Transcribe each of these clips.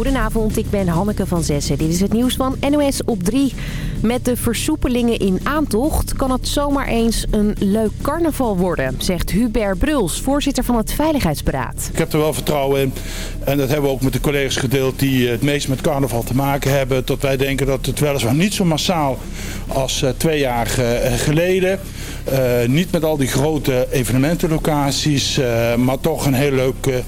Goedenavond, ik ben Hanneke van Zessen. Dit is het nieuws van NOS op 3. Met de versoepelingen in aantocht kan het zomaar eens een leuk carnaval worden, zegt Hubert Bruls, voorzitter van het Veiligheidsberaad. Ik heb er wel vertrouwen in en dat hebben we ook met de collega's gedeeld die het meest met carnaval te maken hebben. Tot wij denken dat het weliswaar niet zo massaal als uh, twee jaar uh, geleden. Uh, niet met al die grote evenementenlocaties, maar toch een heel leuk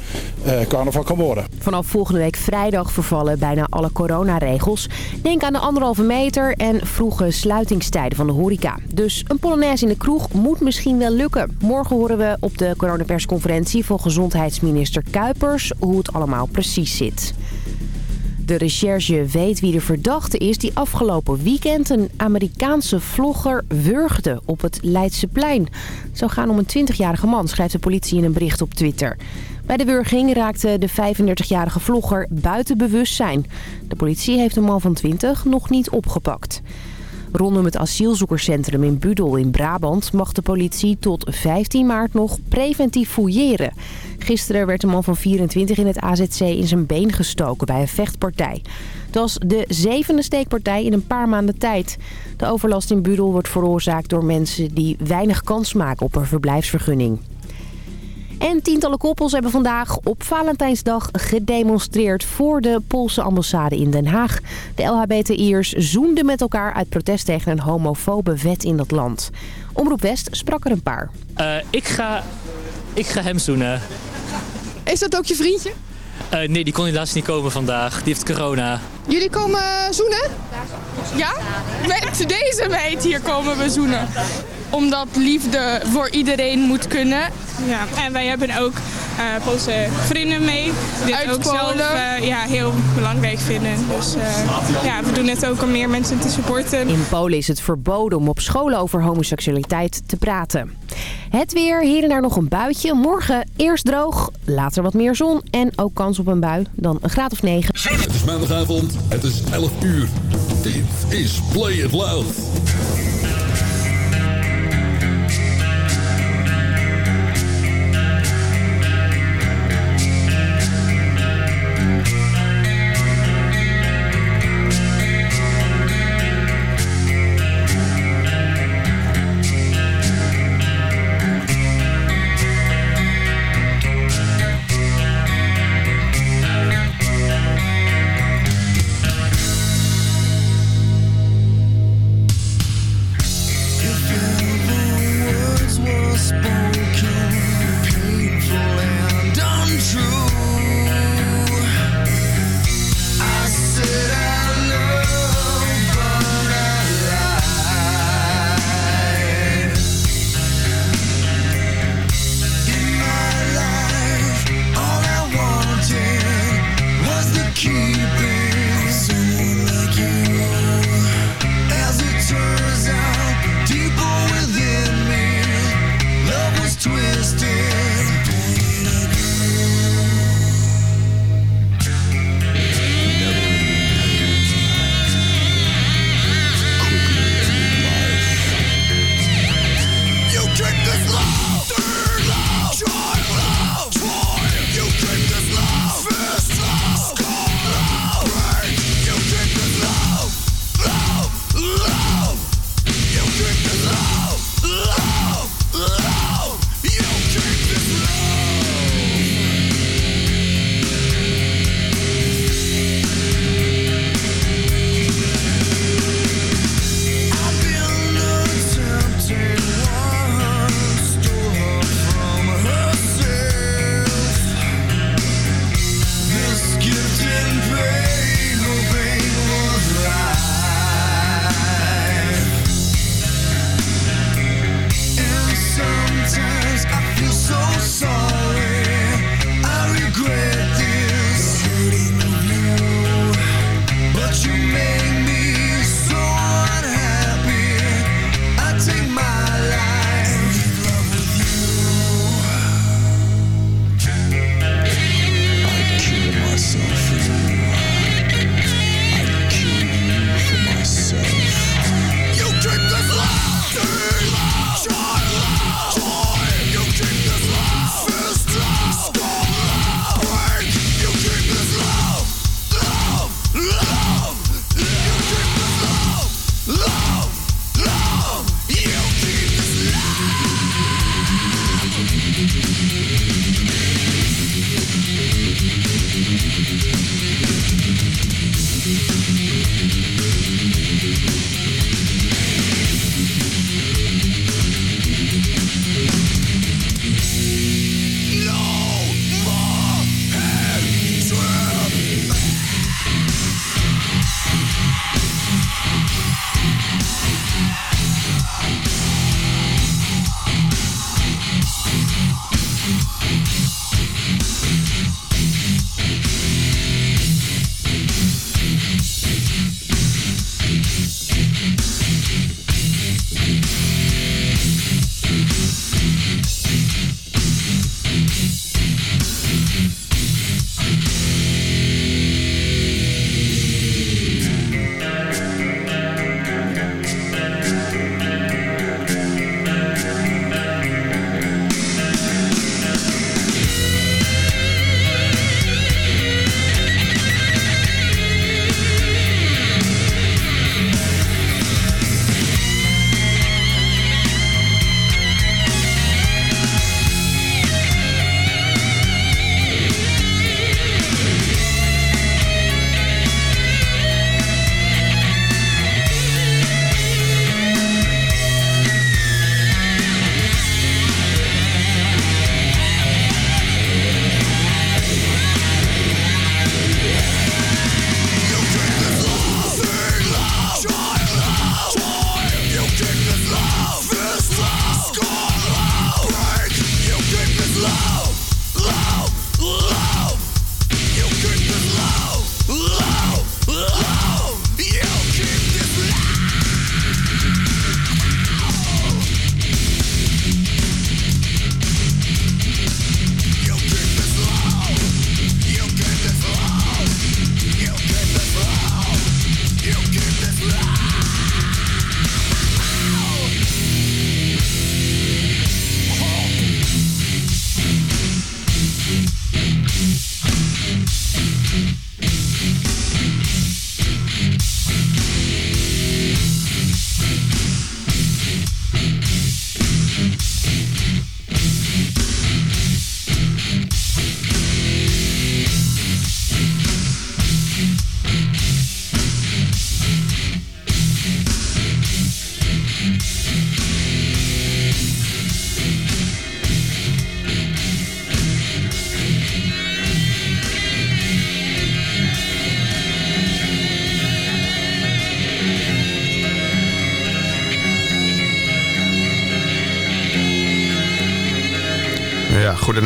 carnaval kan worden. Vanaf volgende week vrijdag vervallen bijna alle coronaregels. Denk aan de anderhalve meter en vroege sluitingstijden van de horeca. Dus een polonaise in de kroeg moet misschien wel lukken. Morgen horen we op de coronapersconferentie van gezondheidsminister Kuipers hoe het allemaal precies zit. De recherche weet wie de verdachte is die afgelopen weekend een Amerikaanse vlogger wurgde op het Leidseplein. Het zou gaan om een 20-jarige man, schrijft de politie in een bericht op Twitter. Bij de wurging raakte de 35-jarige vlogger buiten bewustzijn. De politie heeft de man van 20 nog niet opgepakt. Rondom het asielzoekerscentrum in Budel in Brabant mag de politie tot 15 maart nog preventief fouilleren. Gisteren werd de man van 24 in het AZC in zijn been gestoken bij een vechtpartij. Dat was de zevende steekpartij in een paar maanden tijd. De overlast in Budel wordt veroorzaakt door mensen die weinig kans maken op een verblijfsvergunning. En tientallen koppels hebben vandaag op Valentijnsdag gedemonstreerd voor de Poolse ambassade in Den Haag. De LHBTI'ers zoenden met elkaar uit protest tegen een homofobe wet in dat land. Omroep West sprak er een paar. Uh, ik, ga, ik ga hem zoenen. Is dat ook je vriendje? Uh, nee, die kon helaas niet komen vandaag. Die heeft corona. Jullie komen zoenen? Ja? Met deze meid hier komen we zoenen omdat liefde voor iedereen moet kunnen. Ja, en wij hebben ook uh, Poolse vrienden mee. Die het ook zelf uh, ja, heel belangrijk vinden. Dus uh, ja, we doen het ook om meer mensen te supporten. In Polen is het verboden om op scholen over homoseksualiteit te praten. Het weer, hier en daar nog een buitje. Morgen eerst droog, later wat meer zon en ook kans op een bui. Dan een graad of 9. Het is maandagavond, het is 11 uur. Dit is Play It Loud.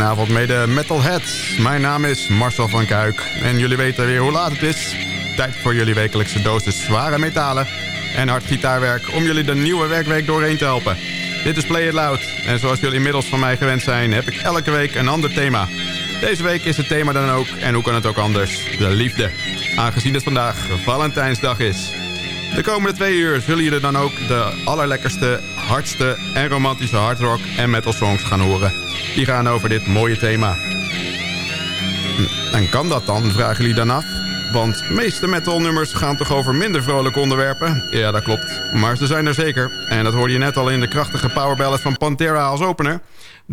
Goedenavond mede metalheads. Mijn naam is Marcel van Kuik en jullie weten weer hoe laat het is. Tijd voor jullie wekelijkse dosis zware metalen en hard gitaarwerk... om jullie de nieuwe werkweek doorheen te helpen. Dit is Play It Loud en zoals jullie inmiddels van mij gewend zijn... heb ik elke week een ander thema. Deze week is het thema dan ook, en hoe kan het ook anders, de liefde. Aangezien het vandaag Valentijnsdag is... De komende twee uur zullen jullie dan ook de allerlekkerste, hardste en romantische hardrock en metal songs gaan horen. Die gaan over dit mooie thema. En kan dat dan, vragen jullie dan af? Want meeste metalnummers gaan toch over minder vrolijke onderwerpen? Ja, dat klopt. Maar ze zijn er zeker. En dat hoorde je net al in de krachtige powerballad van Pantera als opener.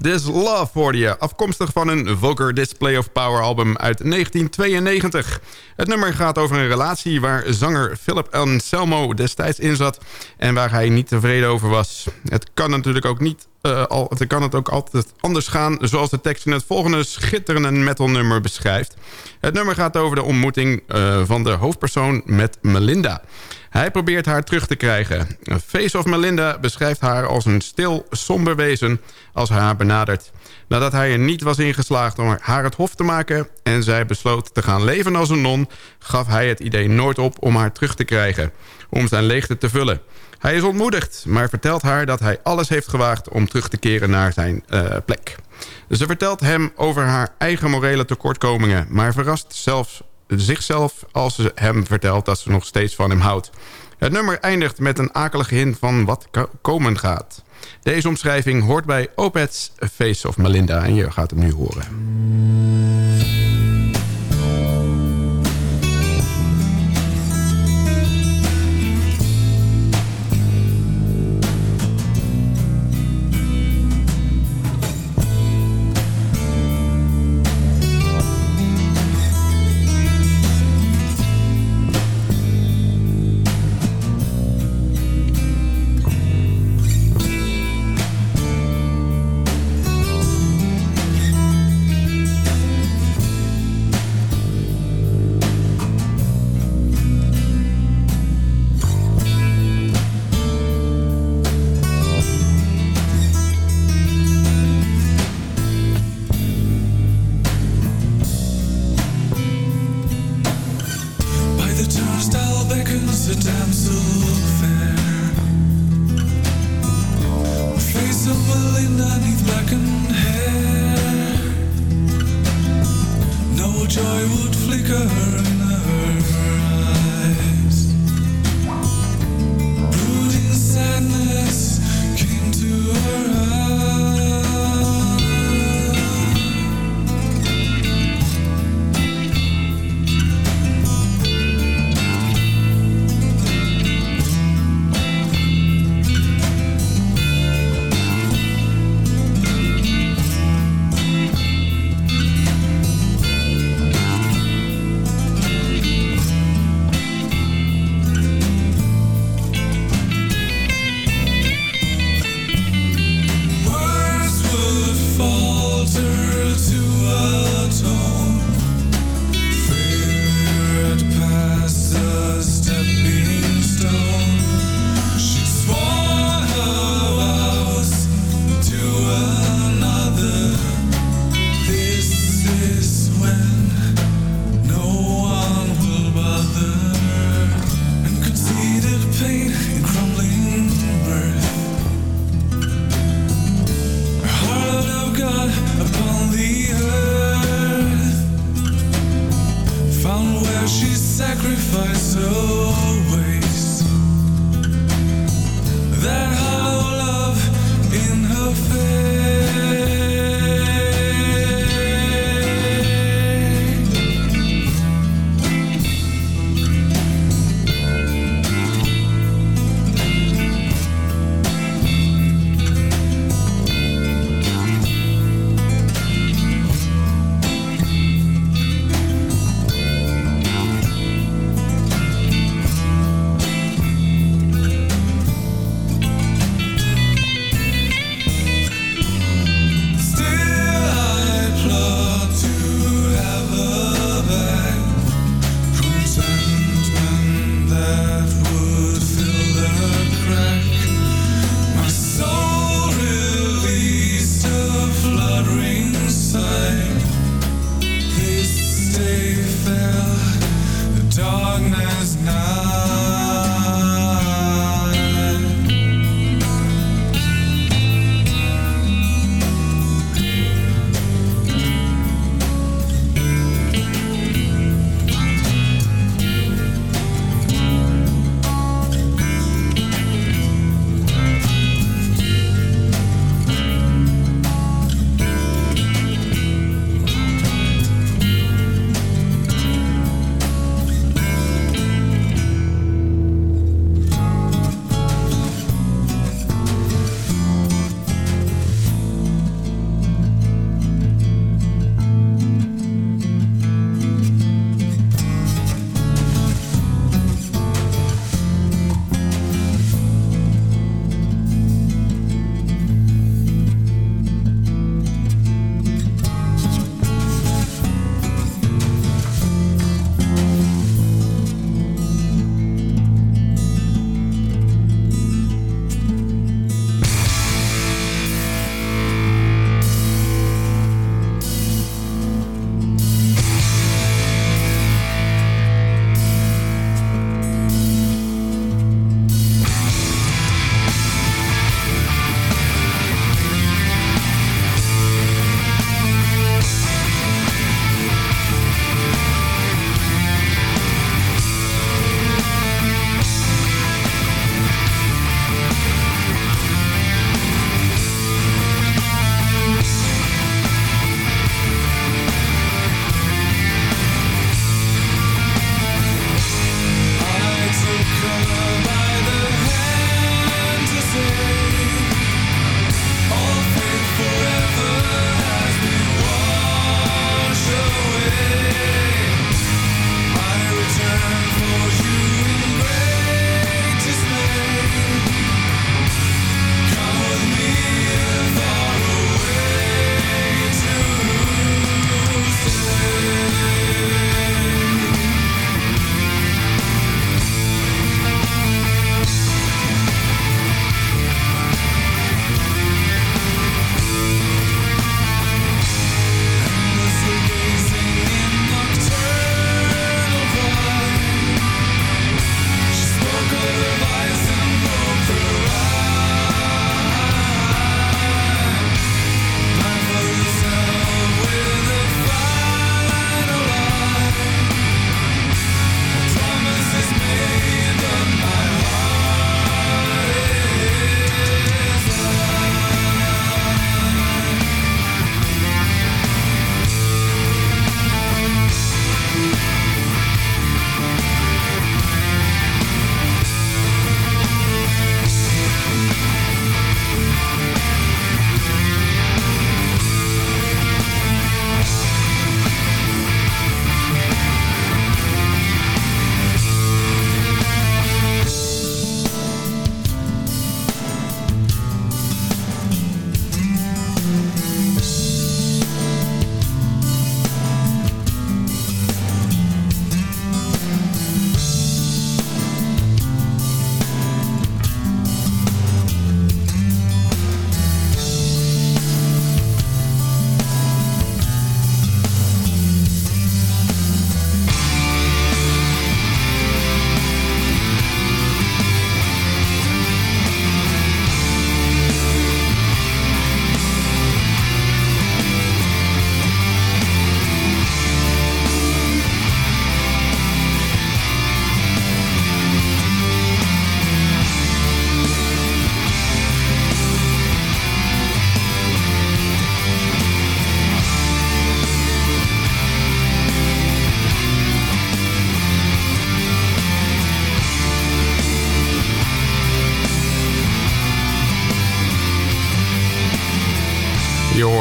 This Love hoorde je, afkomstig van een Vulgar Display of Power album uit 1992. Het nummer gaat over een relatie waar zanger Philip Anselmo destijds in zat... en waar hij niet tevreden over was. Het kan natuurlijk ook niet uh, al, dan kan het ook altijd anders gaan... zoals de tekst in het volgende schitterende metalnummer beschrijft. Het nummer gaat over de ontmoeting uh, van de hoofdpersoon met Melinda. Hij probeert haar terug te krijgen. Face of Melinda beschrijft haar als een stil, somber wezen als hij haar benadert. Nadat hij er niet was ingeslaagd om haar het hof te maken... en zij besloot te gaan leven als een non... gaf hij het idee nooit op om haar terug te krijgen. Om zijn leegte te vullen. Hij is ontmoedigd, maar vertelt haar dat hij alles heeft gewaagd... om terug te keren naar zijn uh, plek. Ze vertelt hem over haar eigen morele tekortkomingen... maar verrast zelfs zichzelf als ze hem vertelt dat ze nog steeds van hem houdt. Het nummer eindigt met een akelige hint van wat komen gaat. Deze omschrijving hoort bij Opeth's Face of Melinda en je gaat hem nu horen.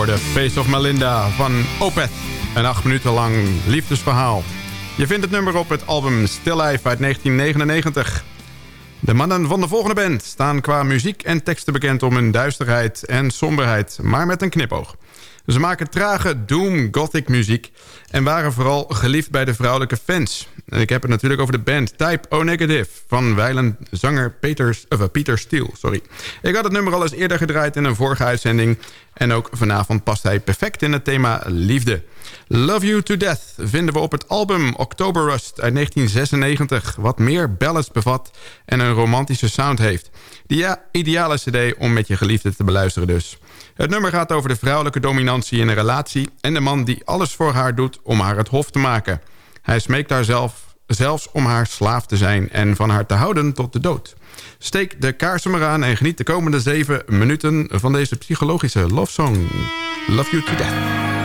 Hoorde Face of Melinda van Opeth. Een acht minuten lang liefdesverhaal. Je vindt het nummer op het album Still Life uit 1999. De mannen van de volgende band staan qua muziek en teksten bekend om hun duisterheid en somberheid, maar met een knipoog. Ze maken trage doom gothic muziek en waren vooral geliefd bij de vrouwelijke fans. Ik heb het natuurlijk over de band Type O Negative van wijlen zanger Peters, of, uh, Peter Steele. Sorry. Ik had het nummer al eens eerder gedraaid in een vorige uitzending en ook vanavond past hij perfect in het thema liefde. Love You To Death vinden we op het album October Rust uit 1996... wat meer ballads bevat en een romantische sound heeft. Die ideale cd om met je geliefde te beluisteren dus. Het nummer gaat over de vrouwelijke dominantie in een relatie... en de man die alles voor haar doet om haar het hof te maken. Hij smeekt haar zelf, zelfs om haar slaaf te zijn... en van haar te houden tot de dood. Steek de kaarsen maar aan en geniet de komende zeven minuten... van deze psychologische love song. Love You To Death.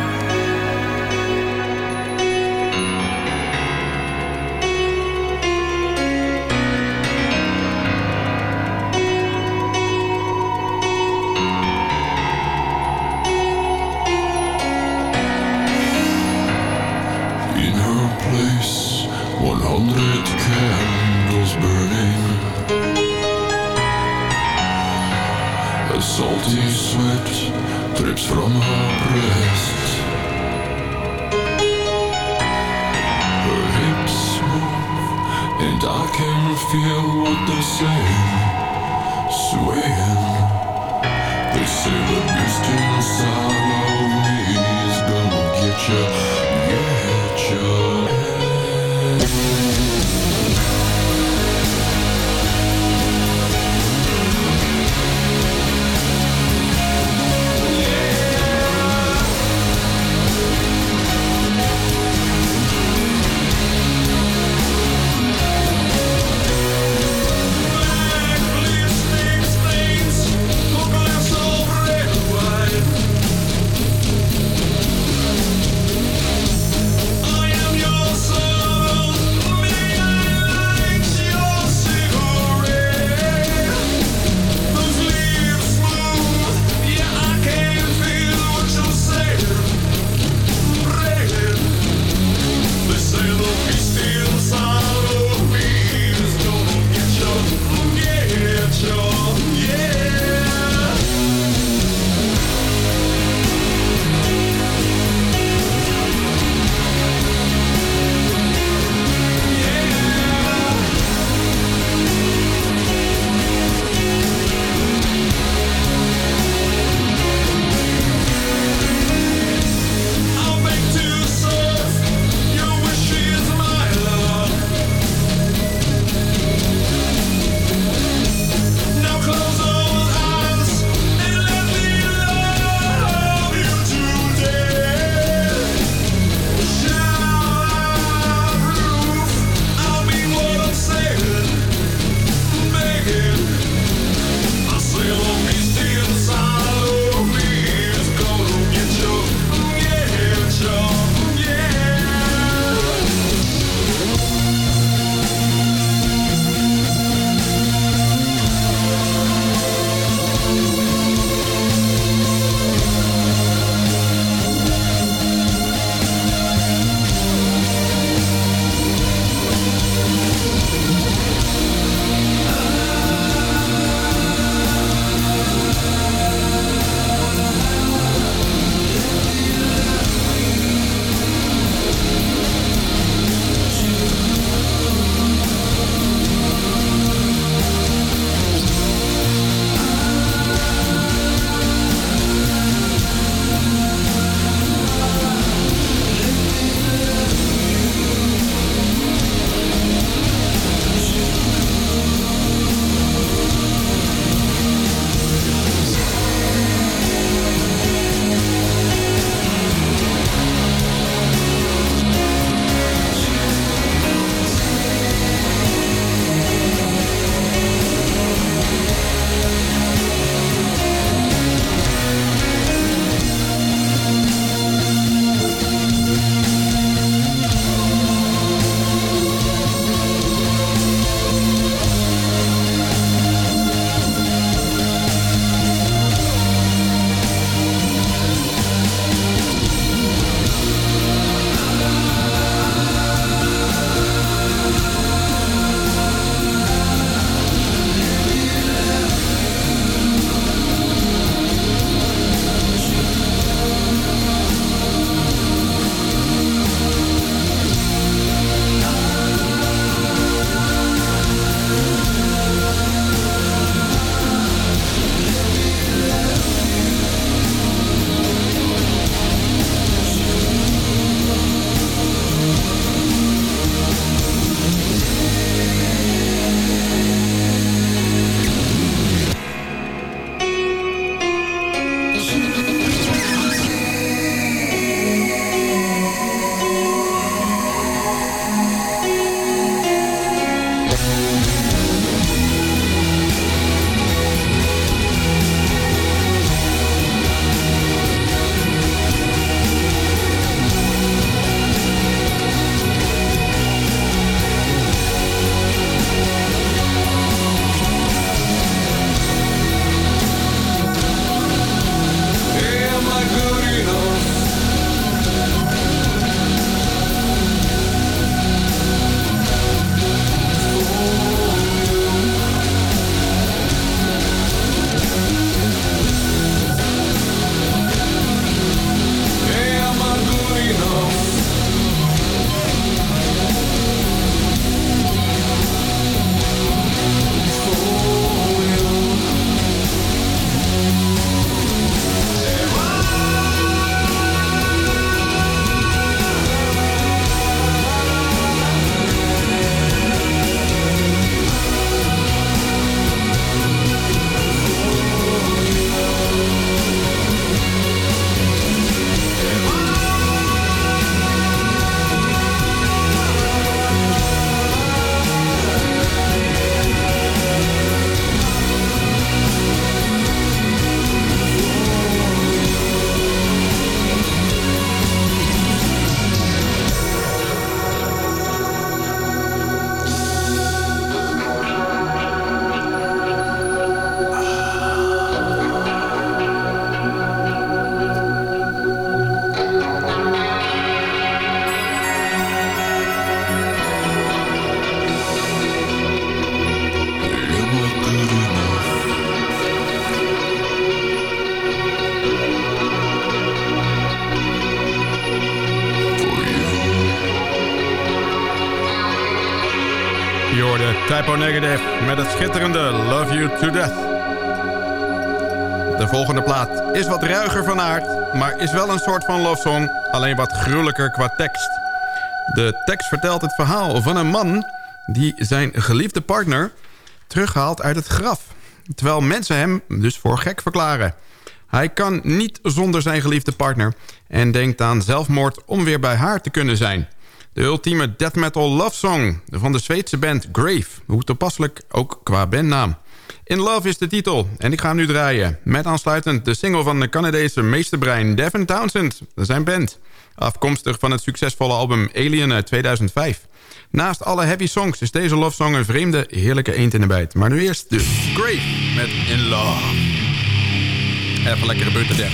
Negative met het schitterende Love You To Death. De volgende plaat is wat ruiger van aard... maar is wel een soort van love song, alleen wat gruwelijker qua tekst. De tekst vertelt het verhaal van een man... die zijn geliefde partner terughaalt uit het graf. Terwijl mensen hem dus voor gek verklaren. Hij kan niet zonder zijn geliefde partner... en denkt aan zelfmoord om weer bij haar te kunnen zijn... De ultieme death metal love song van de Zweedse band Grave. Hoe toepasselijk ook qua bandnaam. In Love is de titel en ik ga nu draaien. Met aansluitend de single van de Canadese meesterbrein Devin Townsend. Zijn band. Afkomstig van het succesvolle album Alien uit 2005. Naast alle heavy songs is deze love song een vreemde, heerlijke eend in de bijt. Maar nu eerst de Grave met In Love. Even lekkere butten Ja,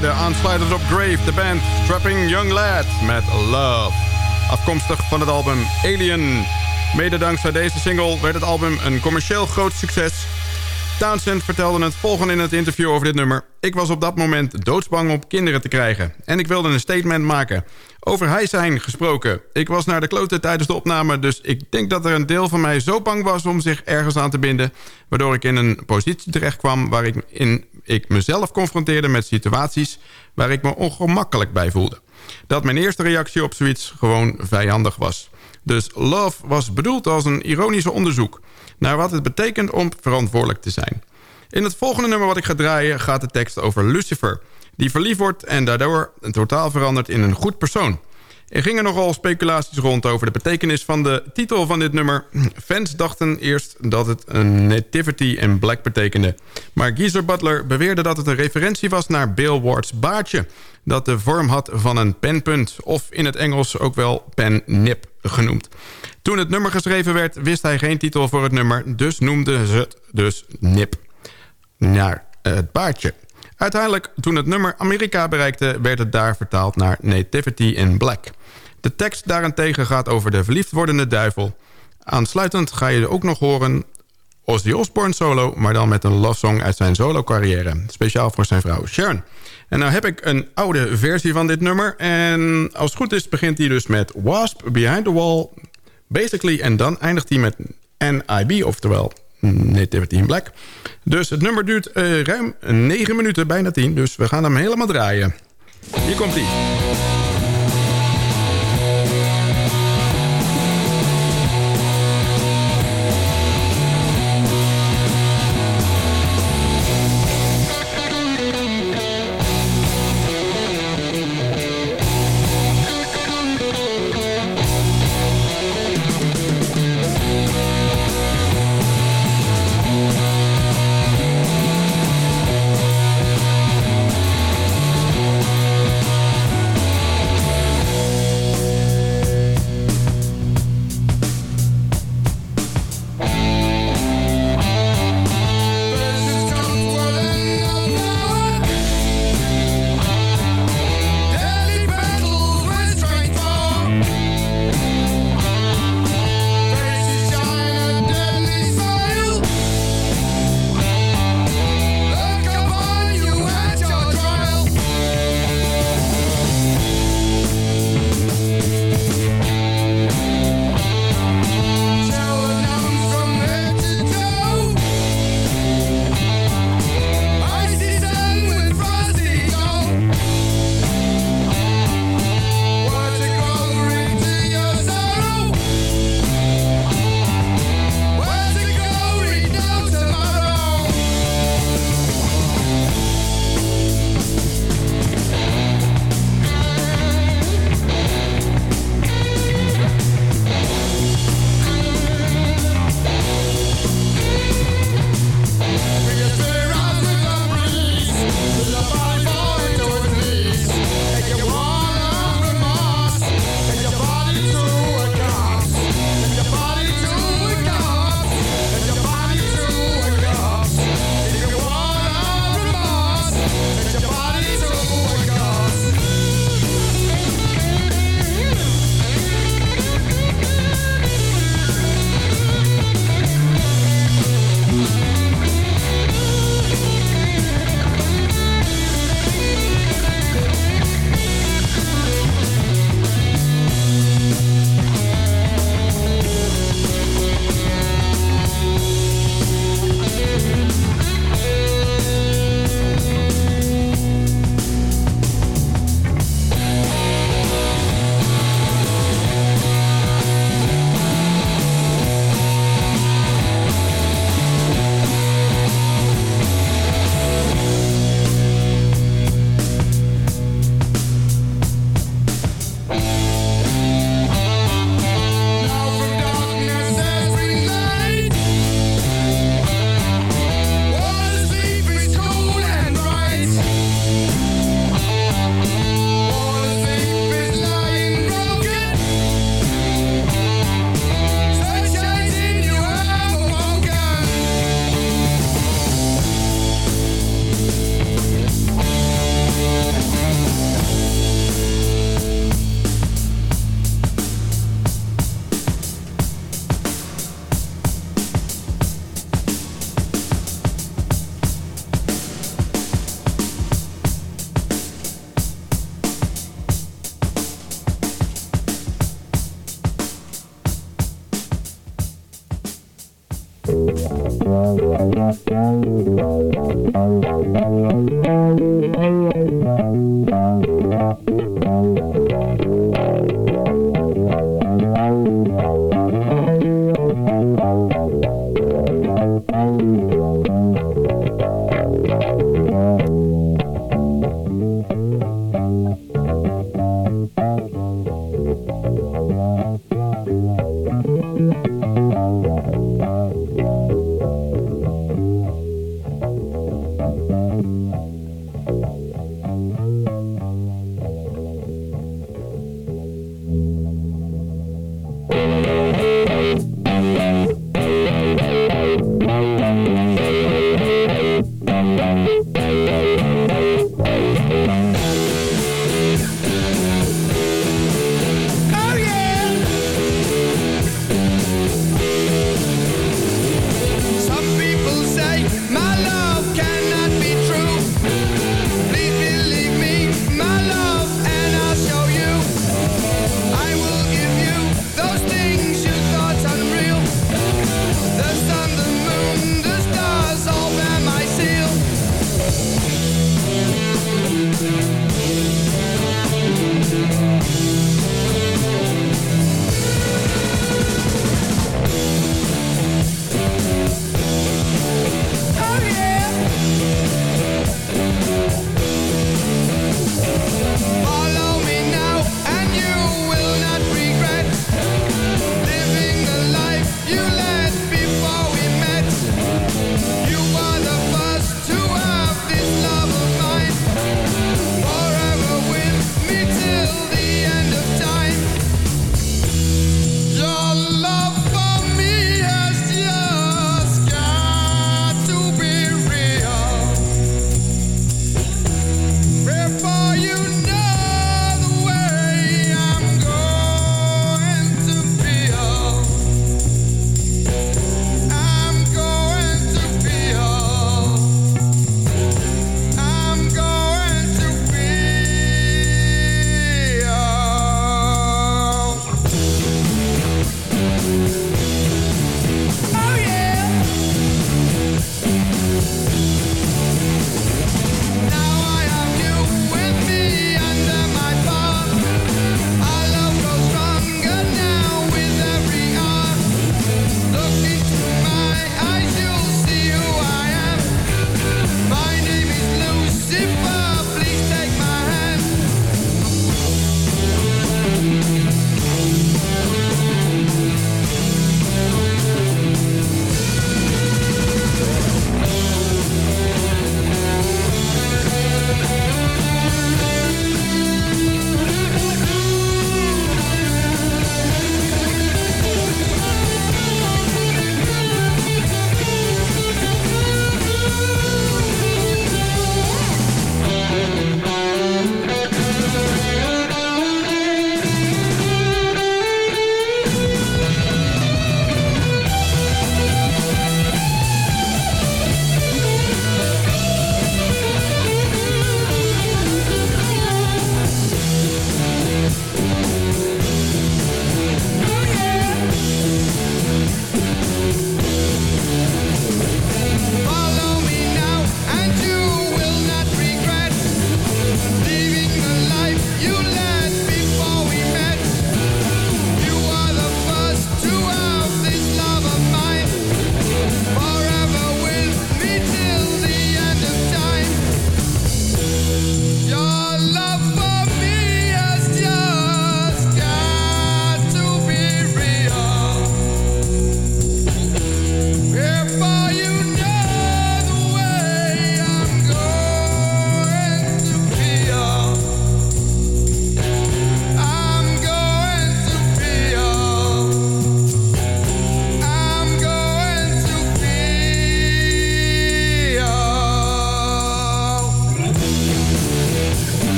hoorde aansluitend op Grave, de band Strapping Young Lad met Love. Afkomstig van het album Alien. Mede dankzij deze single werd het album een commercieel groot succes... Townsend vertelde het volgende in het interview over dit nummer. Ik was op dat moment doodsbang om kinderen te krijgen. En ik wilde een statement maken. Over hij zijn gesproken. Ik was naar de klote tijdens de opname... dus ik denk dat er een deel van mij zo bang was om zich ergens aan te binden... waardoor ik in een positie terecht kwam... waar ik, in, ik mezelf confronteerde met situaties... waar ik me ongemakkelijk bij voelde. Dat mijn eerste reactie op zoiets gewoon vijandig was. Dus Love was bedoeld als een ironische onderzoek naar wat het betekent om verantwoordelijk te zijn. In het volgende nummer wat ik ga draaien gaat de tekst over Lucifer... die verliefd wordt en daardoor totaal verandert in een goed persoon. Er gingen nogal speculaties rond over de betekenis van de titel van dit nummer. Fans dachten eerst dat het een nativity in black betekende. Maar Geezer Butler beweerde dat het een referentie was naar Bill Ward's baardje... dat de vorm had van een penpunt, of in het Engels ook wel pen-nip genoemd. Toen het nummer geschreven werd, wist hij geen titel voor het nummer... dus noemde ze het dus Nip. Naar het baardje. Uiteindelijk, toen het nummer Amerika bereikte... werd het daar vertaald naar Nativity in Black. De tekst daarentegen gaat over de verliefd wordende duivel. Aansluitend ga je ook nog horen Ozzy Osbourne solo... maar dan met een love song uit zijn solo-carrière. Speciaal voor zijn vrouw Sharon. En nou heb ik een oude versie van dit nummer. En als het goed is begint hij dus met Wasp Behind the Wall... Basically, en dan eindigt hij met NIB, oftewel Nativity in Black. Dus het nummer duurt uh, ruim 9 minuten, bijna 10. Dus we gaan hem helemaal draaien. Hier komt hij.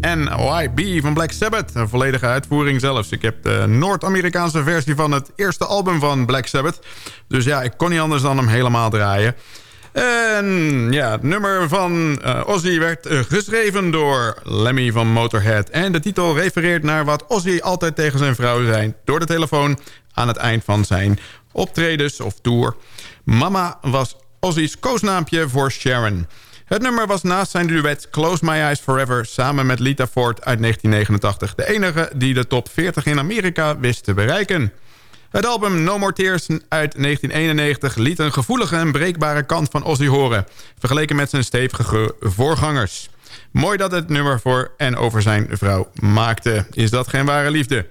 NYB van Black Sabbath. Een volledige uitvoering zelfs. Ik heb de Noord-Amerikaanse versie van het eerste album van Black Sabbath. Dus ja, ik kon niet anders dan hem helemaal draaien. En ja, het nummer van uh, Ozzy werd uh, geschreven door Lemmy van Motorhead. En de titel refereert naar wat Ozzy altijd tegen zijn vrouw zei... door de telefoon aan het eind van zijn optredens of tour. Mama was Ozzy's koosnaampje voor Sharon. Het nummer was naast zijn duet Close My Eyes Forever... samen met Lita Ford uit 1989... de enige die de top 40 in Amerika wist te bereiken. Het album No More Tears uit 1991 liet een gevoelige en breekbare kant van Ozzy horen... vergeleken met zijn stevige voorgangers. Mooi dat het nummer voor en over zijn vrouw maakte. Is dat geen ware liefde?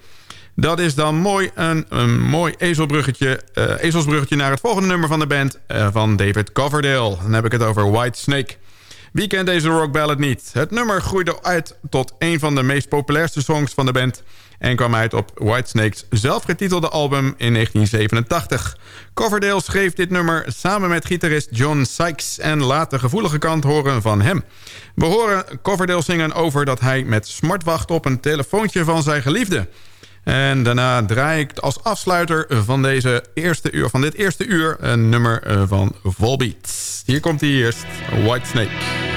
Dat is dan mooi een, een mooi ezelbruggetje, uh, ezelsbruggetje naar het volgende nummer van de band... Uh, van David Coverdale. Dan heb ik het over White Snake. Wie kent deze rock ballad niet? Het nummer groeide uit tot een van de meest populairste songs van de band... en kwam uit op Whitesnake's zelfgetitelde album in 1987. Coverdale schreef dit nummer samen met gitarist John Sykes... en laat de gevoelige kant horen van hem. We horen Coverdale zingen over dat hij met smart wacht op een telefoontje van zijn geliefde... En daarna draai ik als afsluiter van, deze eerste uur, van dit eerste uur... een nummer eh, van Volbeat. Hier komt hij eerst, White Snake.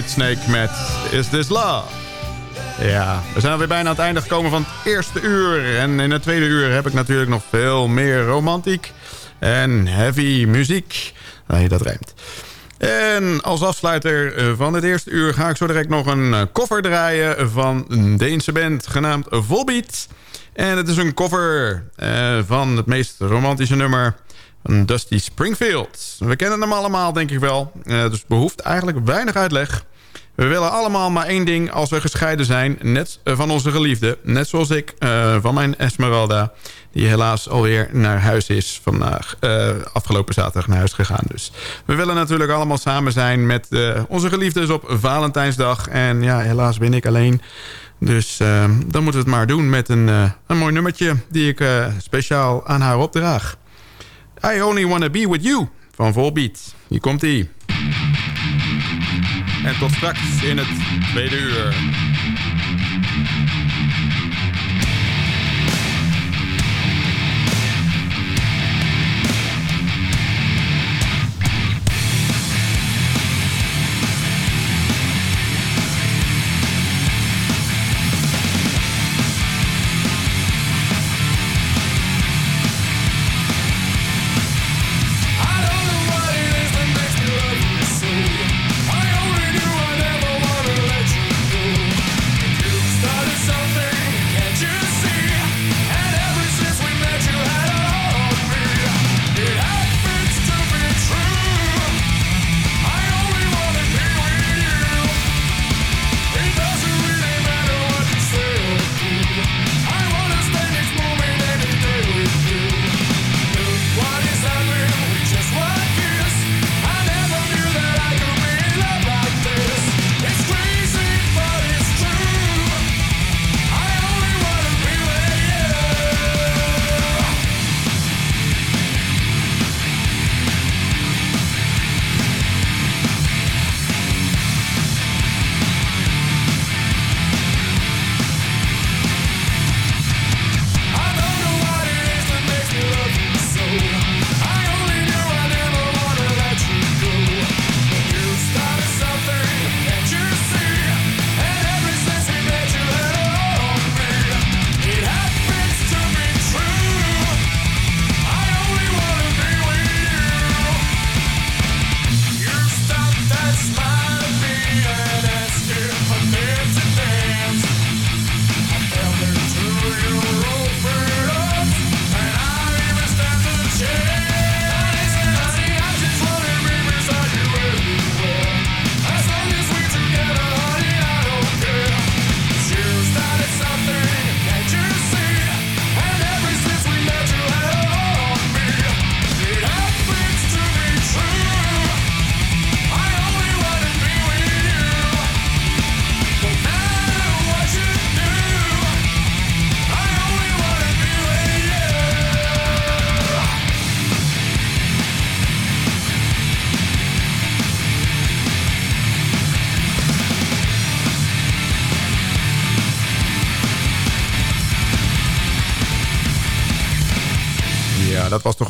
Whitesnake met Is This Love. Ja, we zijn alweer bijna aan het einde gekomen van het eerste uur. En in het tweede uur heb ik natuurlijk nog veel meer romantiek en heavy muziek. Nee, dat rijmt. En als afsluiter eh, van het eerste uur ga ik zo direct nog een eh, cover draaien van een Deense band genaamd Volbeat. En het is een cover uh, van het meest romantische nummer Dusty Springfield. We kennen hem allemaal, denk ik wel. Dus behoeft eigenlijk weinig uitleg. We willen allemaal maar één ding als we gescheiden zijn. Net van onze geliefde. Net zoals ik uh, van mijn Esmeralda. Die helaas alweer naar huis is vandaag. Uh, afgelopen zaterdag naar huis gegaan dus. We willen natuurlijk allemaal samen zijn met onze geliefdes op Valentijnsdag. En ja, helaas ben ik alleen. Dus dan moeten we het maar doen met een, een mooi nummertje... die ik speciaal aan haar opdraag. I Only Wanna Be With You van Volbeat. Hier komt ie. En tot straks in het tweede uur.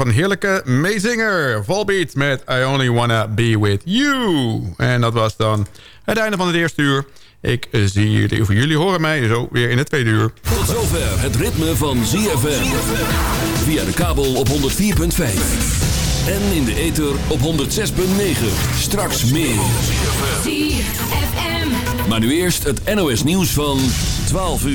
Een heerlijke meezinger. Volbeat met I Only Wanna Be With You. En dat was dan het einde van het eerste uur. Ik zie jullie, of jullie horen mij zo weer in het tweede uur. Tot zover het ritme van ZFM. Via de kabel op 104.5. En in de ether op 106.9. Straks meer. Maar nu eerst het NOS nieuws van 12 uur.